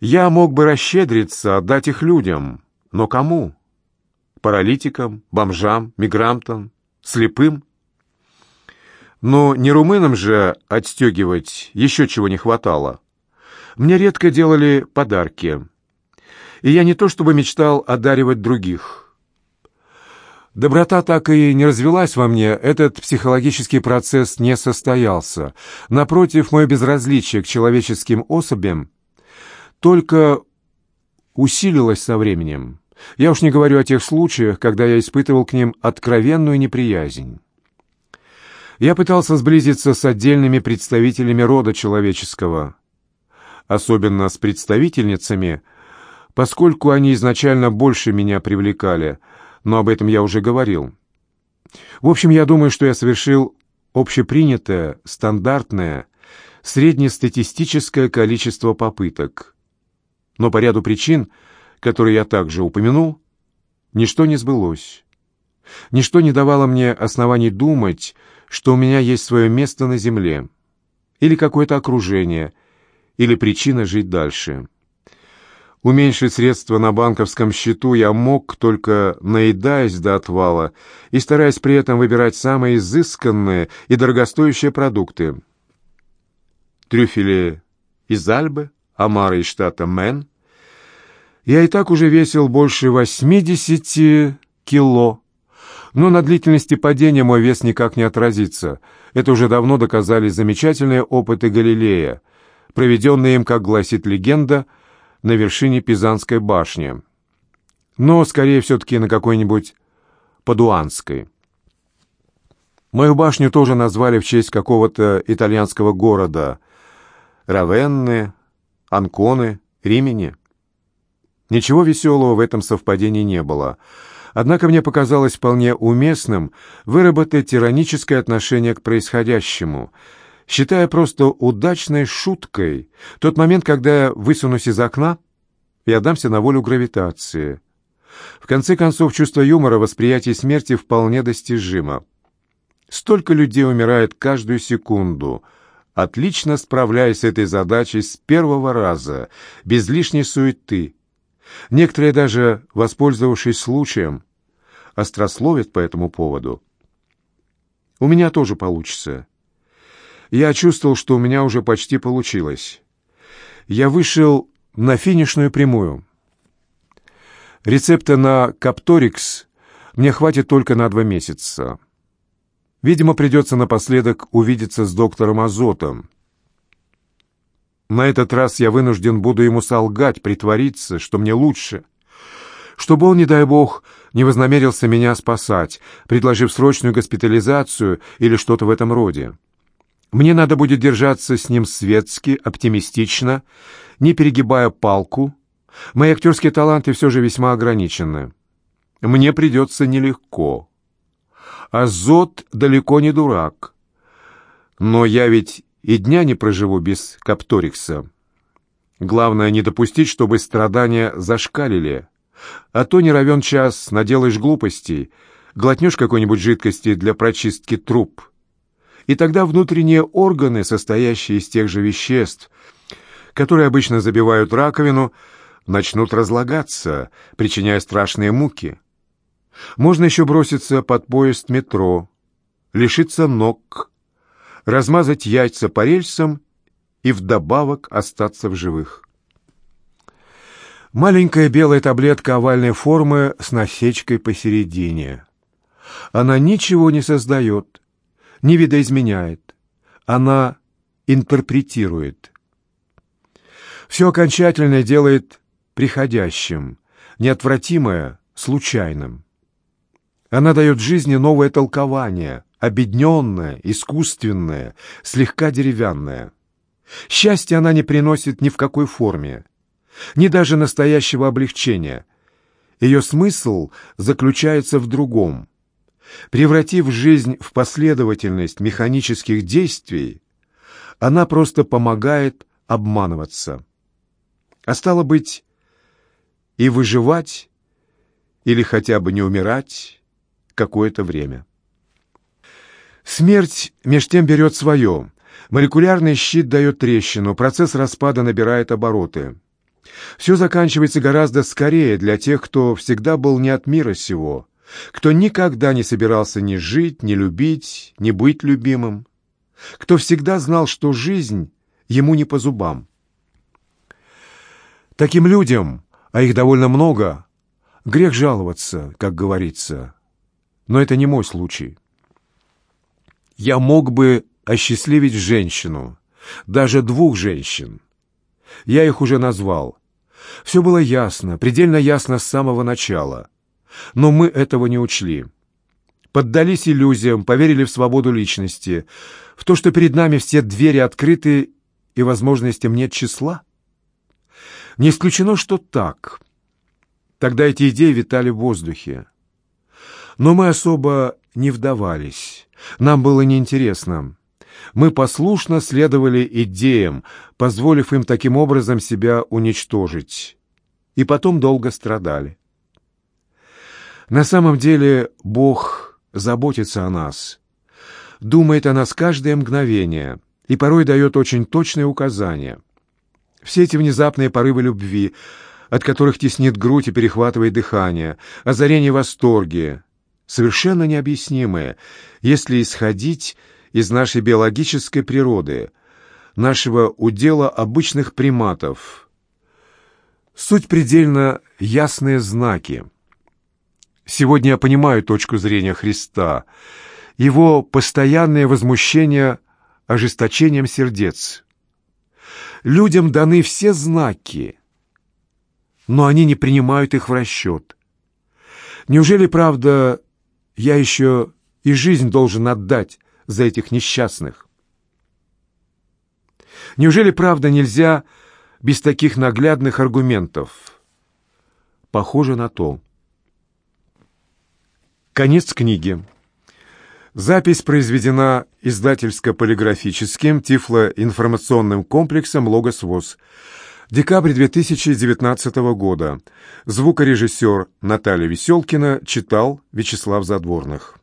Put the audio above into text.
Я мог бы расщедриться, отдать их людям. Но кому? Паралитикам, бомжам, мигрантам, слепым? Но не румынам же отстегивать еще чего не хватало. Мне редко делали подарки. И я не то чтобы мечтал одаривать других. Доброта так и не развелась во мне, этот психологический процесс не состоялся. Напротив, мое безразличие к человеческим особям только усилилось со временем. Я уж не говорю о тех случаях, когда я испытывал к ним откровенную неприязнь. Я пытался сблизиться с отдельными представителями рода человеческого, особенно с представительницами, поскольку они изначально больше меня привлекали, но об этом я уже говорил. В общем, я думаю, что я совершил общепринятое, стандартное, среднестатистическое количество попыток. Но по ряду причин, которые я также упомянул, ничто не сбылось. Ничто не давало мне оснований думать, что у меня есть свое место на земле, или какое-то окружение, или причина жить дальше. Уменьшить средства на банковском счету я мог, только наедаясь до отвала и стараясь при этом выбирать самые изысканные и дорогостоящие продукты. Трюфели из Альбы, омары из штата Мэн. Я и так уже весил больше 80 кило, но на длительности падения мой вес никак не отразится. Это уже давно доказали замечательные опыты Галилея, проведенные им, как гласит легенда, на вершине Пизанской башни. Но, скорее, все-таки на какой-нибудь Падуанской. Мою башню тоже назвали в честь какого-то итальянского города. Равенны, Анконы, Римени. Ничего веселого в этом совпадении не было. Однако мне показалось вполне уместным выработать тираническое отношение к происходящему — считая просто удачной шуткой тот момент, когда я высунусь из окна и отдамся на волю гравитации. В конце концов, чувство юмора, восприятие смерти вполне достижимо. Столько людей умирает каждую секунду, отлично справляясь с этой задачей с первого раза, без лишней суеты. Некоторые даже, воспользовавшись случаем, острословят по этому поводу. У меня тоже получится. Я чувствовал, что у меня уже почти получилось. Я вышел на финишную прямую. Рецепта на Капторикс мне хватит только на два месяца. Видимо, придется напоследок увидеться с доктором Азотом. На этот раз я вынужден буду ему солгать, притвориться, что мне лучше, чтобы он, не дай бог, не вознамерился меня спасать, предложив срочную госпитализацию или что-то в этом роде. Мне надо будет держаться с ним светски, оптимистично, не перегибая палку. Мои актерские таланты все же весьма ограничены. Мне придется нелегко. Азот далеко не дурак. Но я ведь и дня не проживу без Капторикса. Главное не допустить, чтобы страдания зашкалили. А то не равен час, наделаешь глупостей, глотнешь какой-нибудь жидкости для прочистки труб — и тогда внутренние органы, состоящие из тех же веществ, которые обычно забивают раковину, начнут разлагаться, причиняя страшные муки. Можно еще броситься под поезд метро, лишиться ног, размазать яйца по рельсам и вдобавок остаться в живых. Маленькая белая таблетка овальной формы с насечкой посередине. Она ничего не создает, не видоизменяет. Она интерпретирует. Все окончательное делает приходящим, неотвратимое — случайным. Она дает жизни новое толкование, обедненное, искусственное, слегка деревянное. Счастье она не приносит ни в какой форме, ни даже настоящего облегчения. Ее смысл заключается в другом — Превратив жизнь в последовательность механических действий, она просто помогает обманываться. А стало быть, и выживать, или хотя бы не умирать какое-то время. Смерть меж тем берет свое. Молекулярный щит дает трещину, процесс распада набирает обороты. Все заканчивается гораздо скорее для тех, кто всегда был не от мира сего, кто никогда не собирался ни жить, ни любить, ни быть любимым, кто всегда знал, что жизнь ему не по зубам. Таким людям, а их довольно много, грех жаловаться, как говорится. Но это не мой случай. Я мог бы осчастливить женщину, даже двух женщин. Я их уже назвал. Все было ясно, предельно ясно с самого начала. Но мы этого не учли. Поддались иллюзиям, поверили в свободу личности, в то, что перед нами все двери открыты и возможностям нет числа. Не исключено, что так. Тогда эти идеи витали в воздухе. Но мы особо не вдавались. Нам было неинтересно. Мы послушно следовали идеям, позволив им таким образом себя уничтожить. И потом долго страдали. На самом деле Бог заботится о нас, думает о нас каждое мгновение и порой дает очень точные указания. Все эти внезапные порывы любви, от которых теснит грудь и перехватывает дыхание, озарение восторги, совершенно необъяснимые, если исходить из нашей биологической природы, нашего удела обычных приматов. Суть предельно ясные знаки. Сегодня я понимаю точку зрения Христа, его постоянное возмущение ожесточением сердец. Людям даны все знаки, но они не принимают их в расчет. Неужели, правда, я еще и жизнь должен отдать за этих несчастных. Неужели правда нельзя без таких наглядных аргументов? Похоже на то. Конец книги. Запись произведена издательско-полиграфическим тифлоинформационным комплексом «Логос ВОЗ». Декабрь 2019 года. Звукорежиссер Наталья Веселкина читал Вячеслав Задворных.